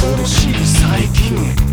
恐ろしい最近。